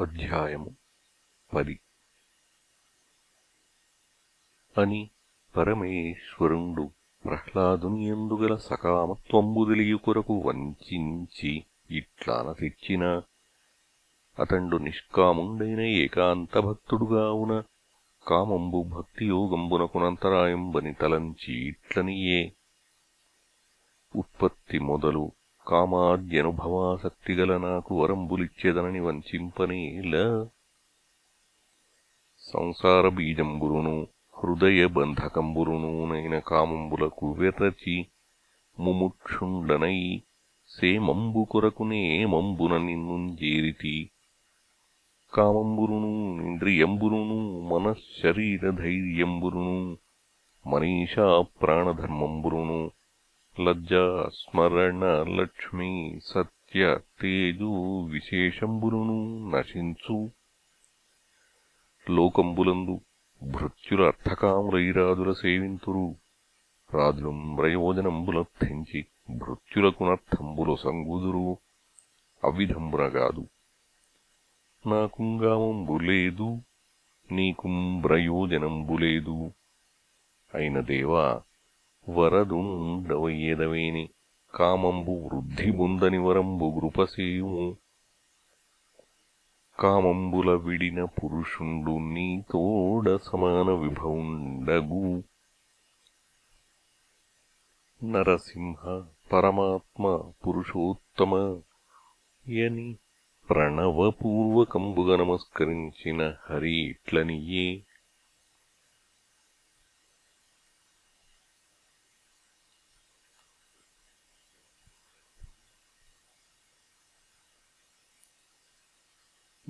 అధ్యాయము పది. అని పరమేశ్వరుండు ప్రహ్లాదునియందుగల సకామత్వంబు తెలియు కొరకు వంచించి ఇట్లాన తెచ్చిన అతండు నిష్కాముండైన ఏకాంతభక్తుడుగావున కామంబు భక్తియోగంబునకునంతరాయంబని తలంచి ఇట్లనియే. ఉత్పత్తి మొదలు కామాద్యనుభవాసక్తిగల నాకు వరంబులిచ్చెదనని వంచింపనేల సంసార బీజంబురును హృదయ బంధకంబురునూనైన కామంబులకు వెరచి ముముక్షుండనై సేమంబు కొరకునే మంబున నిన్నుంజేరితి కామంబురును ఇంద్రియంబురును మనశ్శరీరధైర్యంబురును మనీషా ప్రాణధర్మంబురును లజ్జా స్మరణ లక్ష్మీ సత్య తేజు విశేషంబురును నశించు లోకంబులందు భృత్యుల అర్థకాములైరాజుల సేవింతురు రాజులం ప్రయోజనంబులర్థించి భృత్యులకునర్థంబులు సంగుదురు అవిధంబునగాదు నాకుంగామంబులేదు నీకుం ప్రయోజనంబు లేదు అయిన దేవా వరదుండవయ్యెదవేని కామంబు వృద్ధిబుందని వరంబు గృపసేయుము కామంబుల విడిన పురుషుండు నీతోడ సమాన విభవుండగు. నరసింహ పరమాత్మ పురుషోత్తమ యని ప్రణవపూర్వకంబుగా నమస్కరించిన హరి ఇట్లనియే.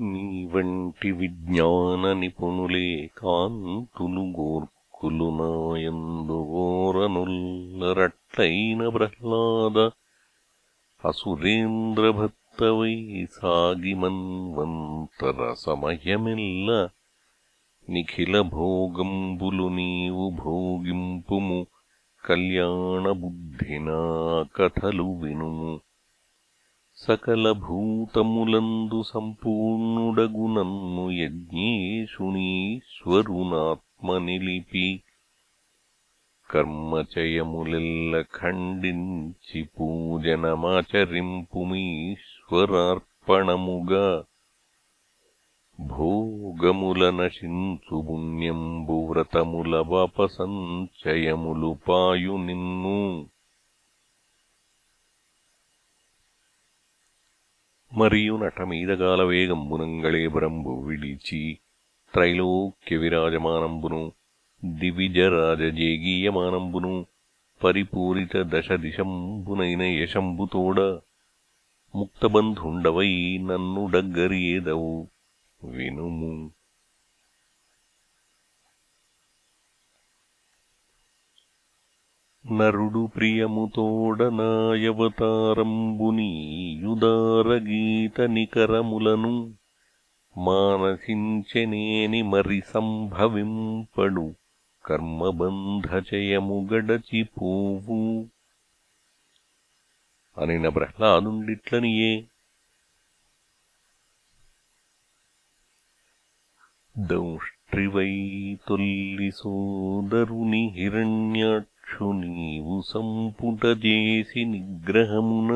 నీ వంటి విజ్ఞాన నిపుణులే కాంతులు గోర్కులు నాయందు గోరనుల్లరట్లైన ప్రహ్లాద అసురేంద్రభక్తవై సాగిమన్వంతర సమయమెల్ల నిఖిల భోగంబులు నీవు భోగింపుము కళ్యాణబుద్ధినా కథలు వినుము సకలభూతములందు సంపూర్ణుడగునన్ను సంపూర్ణుడగు నన్ను కర్మచయములెల్ల ఖండించి పూజనమాచరింపుమీశ్వరార్పణముగా. భోగముల నశించు పుణ్యంబు వ్రతముల వాపసంచయములు పాయు నిన్ను మరియు నటమీదగాల వేగంబునంగళేబరంబు విడిచి త్రైలోక్య విరాజమానంబును దివిజరాజజేగీయమానంబును పరిపూరిత దశ దిశంబునైన యశంబుతోడ ముక్తబంధుండవై నన్ను డగ్గరియేదవు వినుము నరుడు ప్రియముతోడనాయవతారంబునీయుదారగీతనికరములను నాయవతారంబునీయుదారగీత నికరములను మానసించెనేని మరి సంభవింపడు కర్మబంధచయము గడచిపోవు అనిన ప్రహ్లాదుండిట్లనియే. దంష్ట్రివై తొల్లి సోదరుని హిరణ్యాక్షు నీవు సంపుటజేసి నిగ్రహమున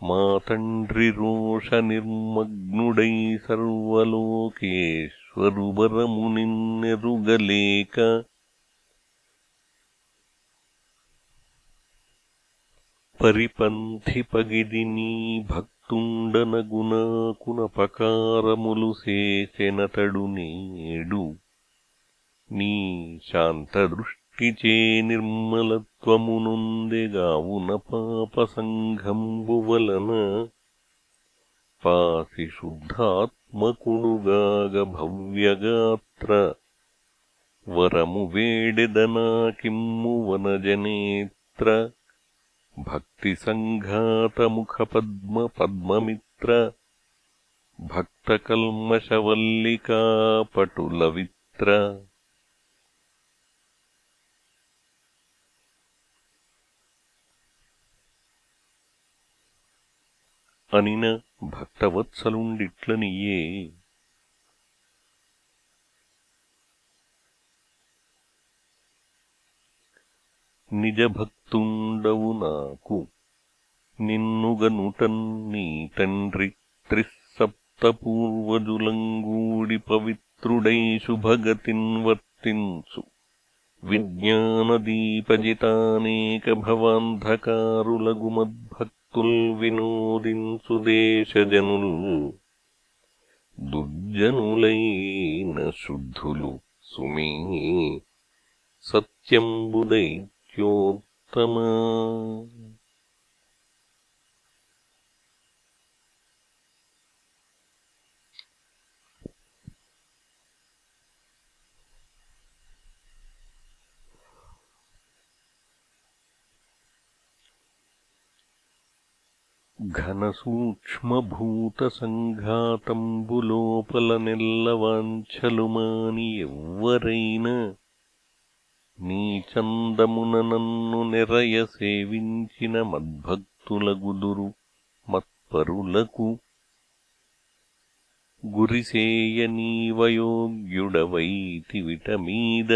మా తండ్రి రోష నిర్మగ్నుడై సర్వలోకేశ్వరుబరము నిన్నెరుగలేక పరిపంథి పగిది నీ భక్తుండనగునాకునపకారములు చేసెనతడు నేడు నీ శాంతదృష్టిచే నిర్మలత్వమునొందెగావున పాపసంఘంబు వలన పాసి శుద్ధాత్మకుడుగాగ భవ్యగాత్ర వరము వేడెదనాకిమ్ము వనజనేత్ర భక్తి సంఘాతముఖ పద్మ పద్మమిత్ర భక్తకల్మషవల్లికా పటులవిత్ర అనిన భక్తవత్సలుండిట్లనియే. నిజభక్తుండవు నాకు నిన్నుగనుటన్ నీ తండ్రి త్రిస్సప్తపూర్వజులంగూడి పవిత్రుడై శుభగతిన్ వర్తించు విజ్ఞానదీపజితానేక భవాంధకారులగుమద్భక్తుల్ వినోదించు దేశజనుల్ దుర్జనులైన శుద్ధులు సుమీ సత్యంబుదైత్యోత్తమా ఘనసూక్ష్మభూతసంఘాతంబులోపల ఎవ్వరైన ఎవ్వరైనా నీ చందమున నన్ను నిరయ సేవించిన మద్భక్తులగుదురు మత్పరులకు గురిసేయ విటమీద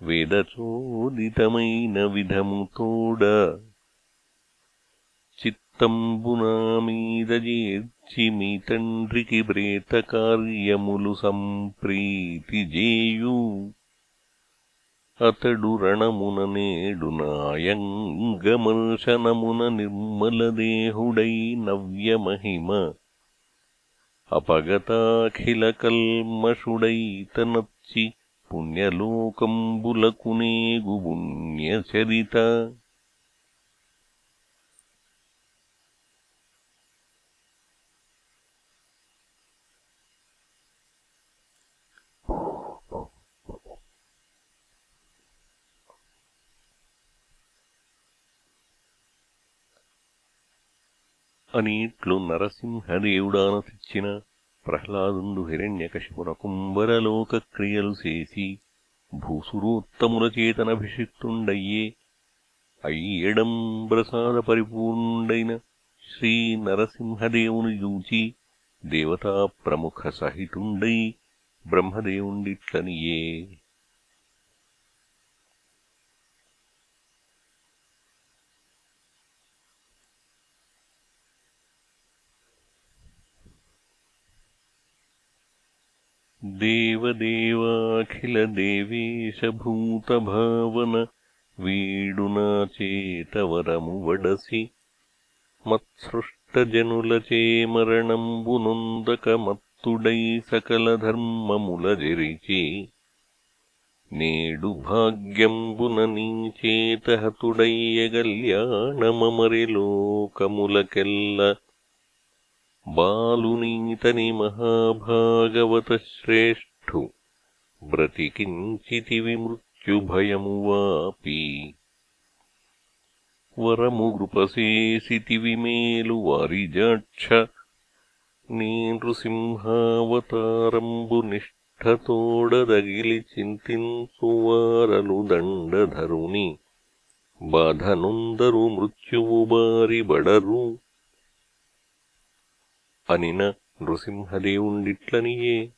వేదచోదితమైన విధముతోడ తోడ చేర్చి మీ తండ్రికి ప్రేతకార్యములు సంప్రీతి జేయు అతడు రణమున నేడు నాయంగమర్శనమున నిర్మలదేహుడై నవ్యమహిమ అపగతాఖిల కల్మషుడై తనచ్చి పుణ్యలోకంబులకునేగు పుణ్యచరిత అనీట్లు నరసింహదేవుడానసిచ్చిన ప్రహ్లాదుండు హిరణ్యకశిపునకుంబరలోక క్రియలు చేసి భూసురోత్తముల చేతనభిషిక్తుండయ్యే అయ్యడంబ్రసాద పరిపూర్ణుడైన శ్రీ నరసింహదేవుని జూచి దేవతా ప్రముఖ సహితుండై బ్రహ్మదేవుండిట్లనియే. దేవదేవాఖిలదేవేశభూతభావన వీడునాచేతవరము వడసి మత్సృష్టజనులచే మరణంబునొందక మత్తుడై నేడు భాగ్యంబున నీచేతహతుడయ్యగల్యాణమమరి లోకములకెల్ల బాలునీతని మహాభాగవత बालुनीतनि महाभागवतश्रेष्ठु। व्रति किञ्चिति विमृत्युभयमुवापि। वरमुपसेसिति विमेलुवारिजाक्ष। नेनृसिंहावतारम्बुनिष्ठतोडदगिलिचितिसुवारलु दण्डधरुणि बाधनुन्दरु मृत्युवु बडरु అనిన నృసింహదేవుండిట్లనియే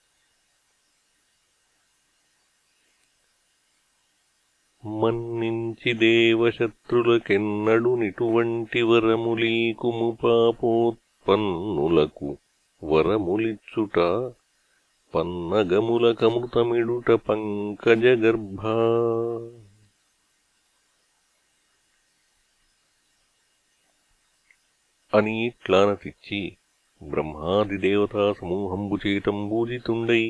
మన్నించి దేవశత్రులకెన్నడు నిటువంటి వరములీకుము పాపోత్పన్నులకు వరములిచ్చుట పన్నగములకమృతమిడుట పంకజగర్భా. అని ఇట్లానతిచ్చి బ్రహ్మాదిదేవతా సమూహంబు పూజితుండై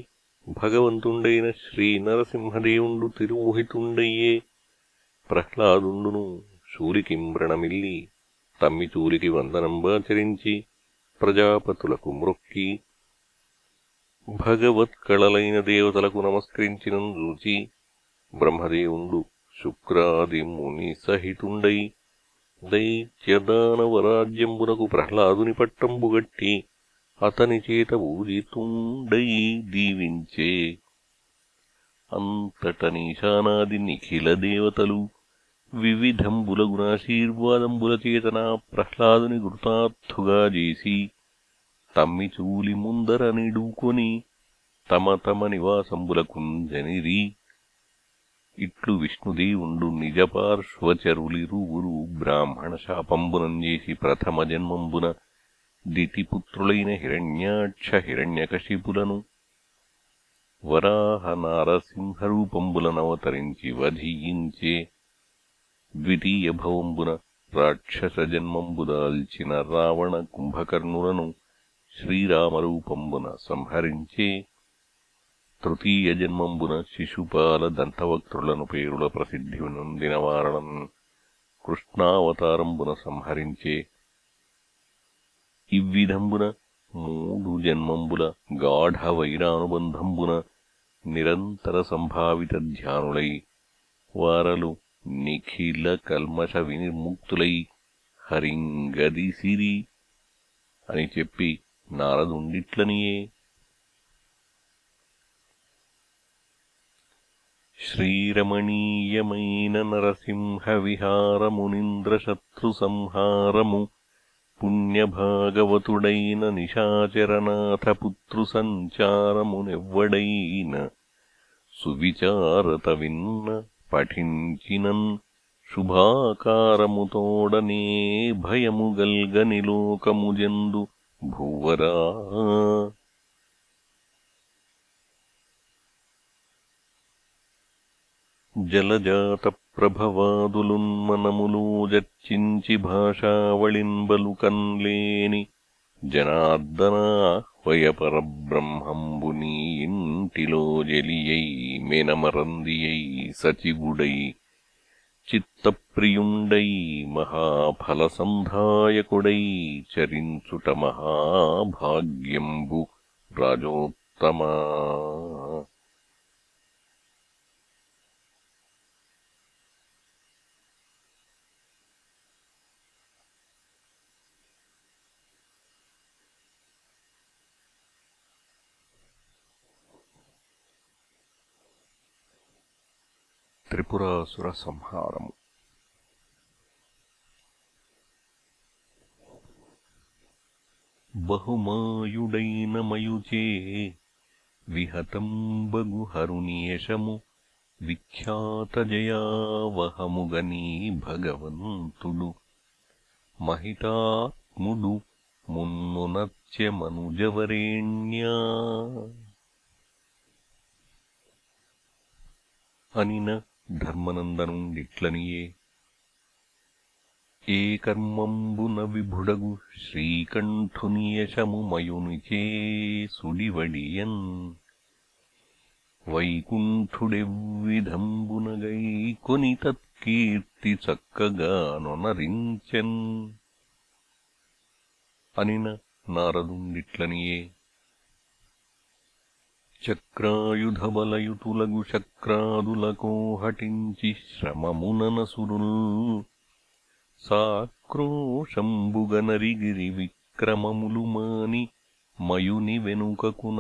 భగవంతుండైన శ్రీ నరసింహదేవుండు తిరుమోహితుండయ్యే ప్రహ్లాదుండును శూలికింబ్రణమిల్లి తమ్మిచూరికి వందనంబాచరించి ప్రజాపతులకు మ్రొక్కి భగవత్కళలైన దేవతలకు నమస్కరించినందూచి బ్రహ్మదేవుండు శుక్రాది ముని సహితుండై దైత్యదానవరాజ్యంబునకు ప్రహ్లాదుని పట్టంబుగట్టి అతని చేత ఊజితుండై దీవించే. అంతట నీశానాది నిఖిల దేవతలు వివిధంబుల గుణాశీర్వాదంబుల చేతన ప్రహ్లాదుని కృతార్థుగా చేసి తమ్మిచూలి ముందర నిడుకొని తమ తమ నివాసంబులకుంజనిరి ఇట్లు విష్ణుదేవుండు నిజపార్శ్వచరులిరువురు బ్రాహ్మణ శాపంబునంజేసి ప్రథమ జన్మంబున దితిపుత్రులైన హిరణ్యాక్ష హిరణ్యకశిపులను వరాహ నారసింహరూపంబులనవతరించి వధీయించే ద్వితీయ భవంబున రాక్షస జన్మంబుదాల్చిన రావణ కుంభకర్ణులను శ్రీరామరూపంబున సంహరించే తృతీయ జన్మంబున శిశుపాల దంతవక్త్రులను పేరుల ప్రసిద్ధి నొందిన వారణం కృష్ణావతారంబున సంహరించే ఇవ్విధంబున మూడు జన్మంబుల గాఢ వైరానుబంధంబున నిరంతర సంభావిత ధ్యానులై వారలు నిఖిల కల్మష వినిర్ముక్తులై హరింగదిసిరి అని చెప్పి నారదుండిట్లనియే. శ్రీరమణీయమైన నరసింహవిహారమునింద్రశత్రుసంహారము పుణ్యభాగవతుడైన నిశాచరనాథపుత్రు సంచారమునెవ్వడైన సువిచారత విన్న పఠించినన్ శుభాకారముతోడనే భయము గల్గని భువరా జలజాత ప్రభవాదులున్మనములో జర్చించి భాషావళిన్బలు నీ ఇంటిలో జలియై మెనమరందియై సచిగుడై చిత్తప్రియుండై మహాఫలసంధాయకుడై చరించుట మహాభాగ్యంబు రాజోత్తమా. త్రిపురాసుర సంహారము బహుమాయుడైన మయుచే విహతంబగు హరునియశము విఖ్యాత జయావహముగనీ భగవంతుడు మహితాత్ముడు మున్నునత్యమనుజవరేణ్యా అనిన ధర్మనందనుండిట్లనియే ఏ కర్మంబున విభుడగు శ్రీకంఠునియశముమయునిచే సుడివడియన్. వైకుంఠుడెవ్విధంబునగై కొని తత్కీర్తి చక్కగా నొనరించెన్. అనిన నారదుండిట్లనియే. చక్రాయుధబలయుతులగు శక్రాదులకోహటించి శ్రమముననసురుల్. సాక్రోశంబుగనరిగిరి విక్రమములు మాని మయుని వెనుకకు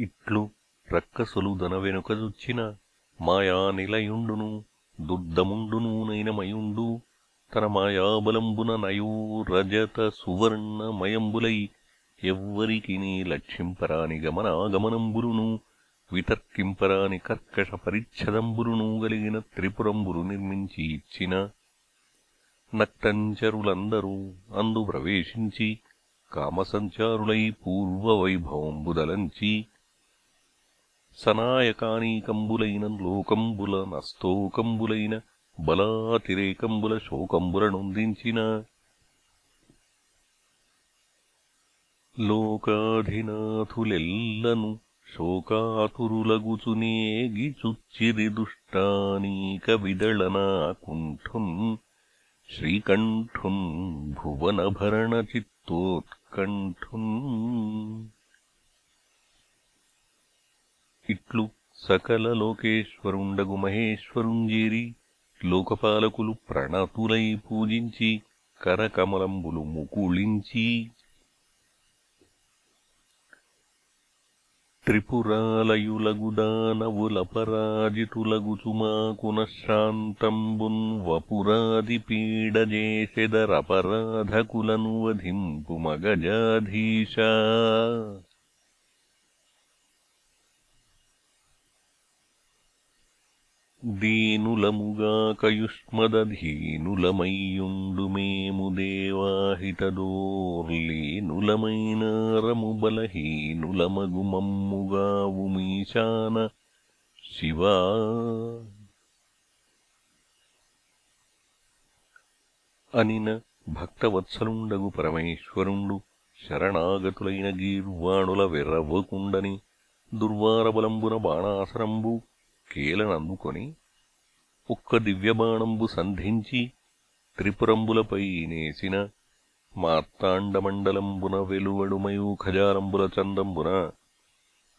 ఇట్లు రక్కసొలు దన వెనుకజొచ్చిన మాయా నిలయుండును తన మాయాబలంబున నయూ రజత సువర్ణమయంబులై ఎవ్వరికినీ లక్షింపరాని గమనాగమనంబురును వితర్కింపరాని కర్కష పరిచ్ఛదంబురును గలిగిన త్రిపురంబురు నిర్మించి ఇచ్చిన నక్తంచరులందరూ అందు ప్రవేశించి కామసంచారులై పూర్వవైభవంబుదలంచి సనాయకానీకంబులైన లోకంబుల నస్తోకంబులైన బలాతిరేకంబుల శోకంబుల నొందించిన లోకాధినాథులెల్లను శోకాతురులగుచునేగిచుచ్చిరి దుష్టానీక విదళనా కుంఠున్ శ్రీకంఠున్ భువనభరణచిత్తోత్కంఠున్ ఇట్లు సకల లోకేశ్వరుండగు మహేశ్వరుంజేరి. లోకపాలకులు ప్రణతులై పూజించి కరకమలంబులు ముకుళించి. త్రిపురాలయులగుదానవులపరాజితులగుచుమాకునశ్రాంతంబున్ వపురాది వధింపు మగజాధీశా దీనులముగాకయుష్మదధీనులమయ్యుండు మేము దేవాహితదోర్లీనులమైనారము బలహీనులమగు శివా. అనిన భక్తవత్సలుండగు పరమేశ్వరుండు శరణాగతులైన గీర్వాణుల వెర్రవ్వకుండని దుర్వారబలంబున బాణాసరంబు కేలనందుకొని ఒక్క దివ్యబాణంబు సంధించి త్రిపురంబులపైనేసిన మార్తాండమండలంబున వెలువడుమయూఖజాలంబుల చందంబున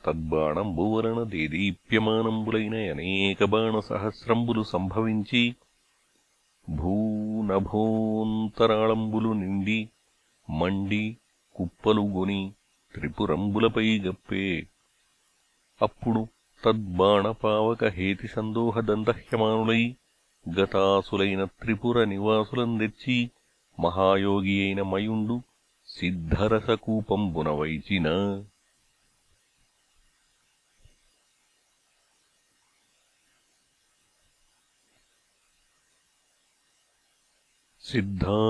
తద్బాణంబు వలన దేదీప్యమానంబులైన అనేక బాణసహస్రంబులు సంభవించి భూనభోంతరాళంబులు నిండి మండి కుప్పలుగొని త్రిపురంబులపై గప్పే. అప్పుడు తద్బాణపావకహేతిసందోహదంతహ్యమానులై గతాసులైన త్రిపుర నివాసులందెచ్చి మహాయోగి అయిన మయుండు సిద్ధరసకూపంబున వైచిన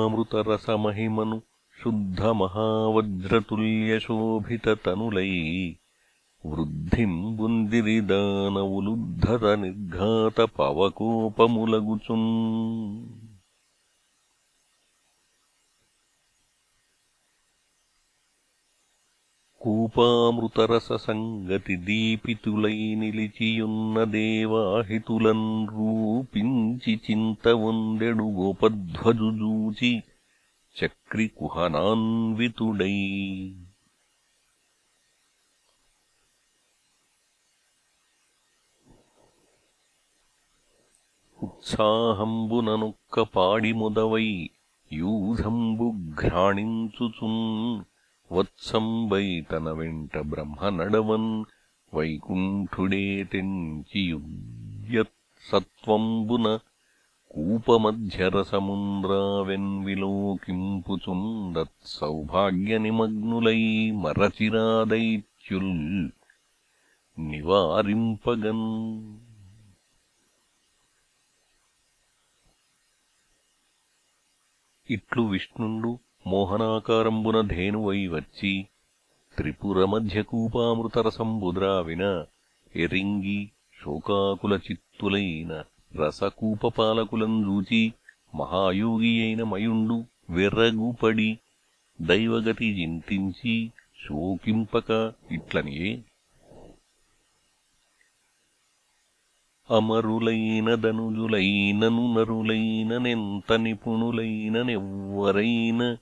సిద్ధామృతరసమహిమను శుద్ధమహావజ్రతుల్యశోభితతనులై వృద్ధిం బుందిరిదానవులుద్ధత నిర్ఘాత పవకోపములగుచున్. కూపామృతరస నిలిచియున్న దేవాహితులన్ రూపించి చింతవొందెడు గోపధ్వజుజూచి చక్రికుహనాన్వితుడై. ఉత్సాహంబుననొక్క పాడి మొదవై యూధంబు వెంట బ్రహ్మ నడవన్ వైకుంఠుడే తెంచియుద్యత్సత్వంబున కూపమధ్యరసముంద్రావెన్విలోకింపుచుందత్సౌభాగ్యనిమగ్నులై మరచిరాదైత్యుల్ నివారింపగన్ ఇట్లు విష్ణుండు మోహనాకారంబున ధేనువై వచ్చి త్రిపురమధ్యకూపామృతరసంబుద్రావిన ఎరింగి శోకాకుల చిత్తులైన రసకూపపాలకులంజూచి మహాయోగి అయిన మయుండు వెర్రగుపడి దైవగతి జింతించి శోకింపక ఇట్లనియే అమరులైన దనుజులైనను నరులైననెంత నిపుణులైననెవ్వరైన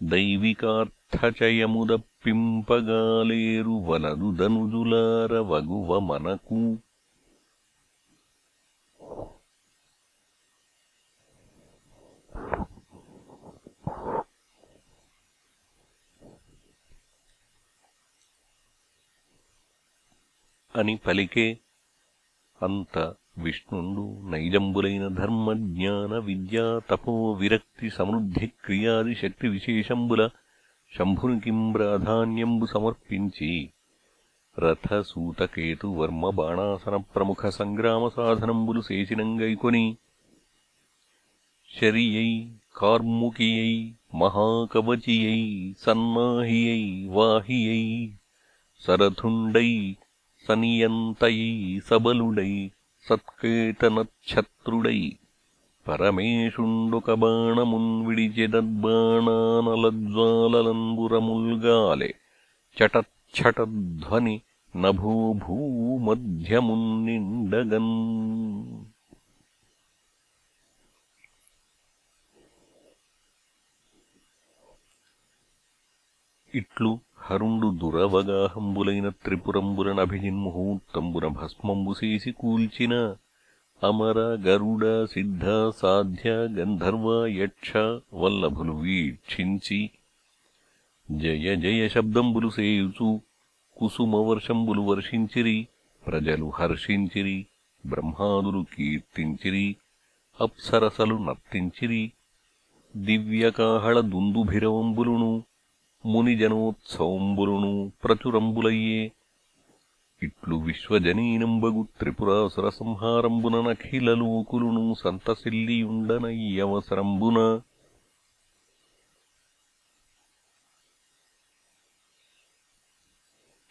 దైవికార్థచయముదప్పింపగాలేరు వలదు దనుజులార వగువ మనకు. అని పలికే అంత విష్ణుండు నైజంబులైన ధర్మ జ్ఞాన విద్యా తపో విరక్తి సమృద్ధి క్రియాది శక్తి విశేషంబుల శంభునికిం ప్రాధాన్యంబు సమర్పించి రథసూతకేతు వర్మ బాణాసన ప్రముఖ సంగ్రామ సాధనంబులు శేషినంగైకొని శరియై కార్ముకియై మహాకవచియై సన్మాహియై వాహియై సరథుండై సనియంతయై సబలుడై సత్కేతనచ్ఛత్రుడై పరమేశుండొక బాణమున్ విడిచెదద్బాణానలజ్వాలలంబురముల్గాలె చటచ్ఛటధ్వని నభోభూమధ్యమున్నిండగన్ ఇట్లు హరుండు దురవగాహంబులైన త్రిపురంబులనభిజిన్ముహూర్తంబున భస్మంబు కూల్చిన అమర గరుడ సిద్ధ సాధ్య గంధర్వ యక్ష వల్లభులు వీక్షించి జయ జయ శబ్దంబులు సేయుచు కుసుమవర్షంబులు వర్షించిరి ప్రజలు హర్షించిరి బ్రహ్మాదులు కీర్తించిరి అప్సరసలు నర్తించిరి దివ్యకాహళ దుందుభిరవంబులును మునిజనోత్సవంబులును ప్రచురంబులయ్యే. ఇట్లు విశ్వజనీనంబగు త్రిపురాసుర సంహారంబుననఖిలలోకులును సంతసిల్లియుండనయ్యవసరంబున.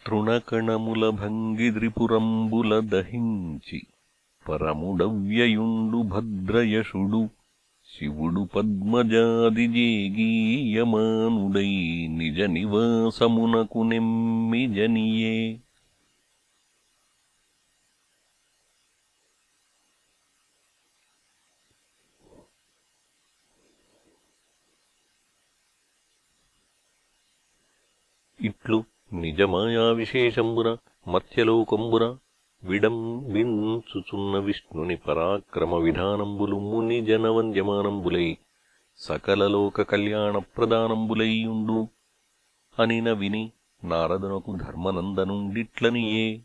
తృణకణముల భంగిద్రిపురంబుల దహించి పరముడవ్యయుండు భద్రయషుడు శివుడు పద్మజాదిజేగీయమానుడై నిజ నివాసమునకు నెమ్మిజనియే ఇట్లు నిజమాయా విశేషంబున మత్స్యలోకంబున విడంబించుచున్న విష్ణుని పరాక్రమ విధానంబులు ముని జనవంద్యమానంబులై సకలలోక కళ్యాణ ప్రదానంబులైయుండు అనిన విని నారదునకు ధర్మనందనుండిట్లనియే.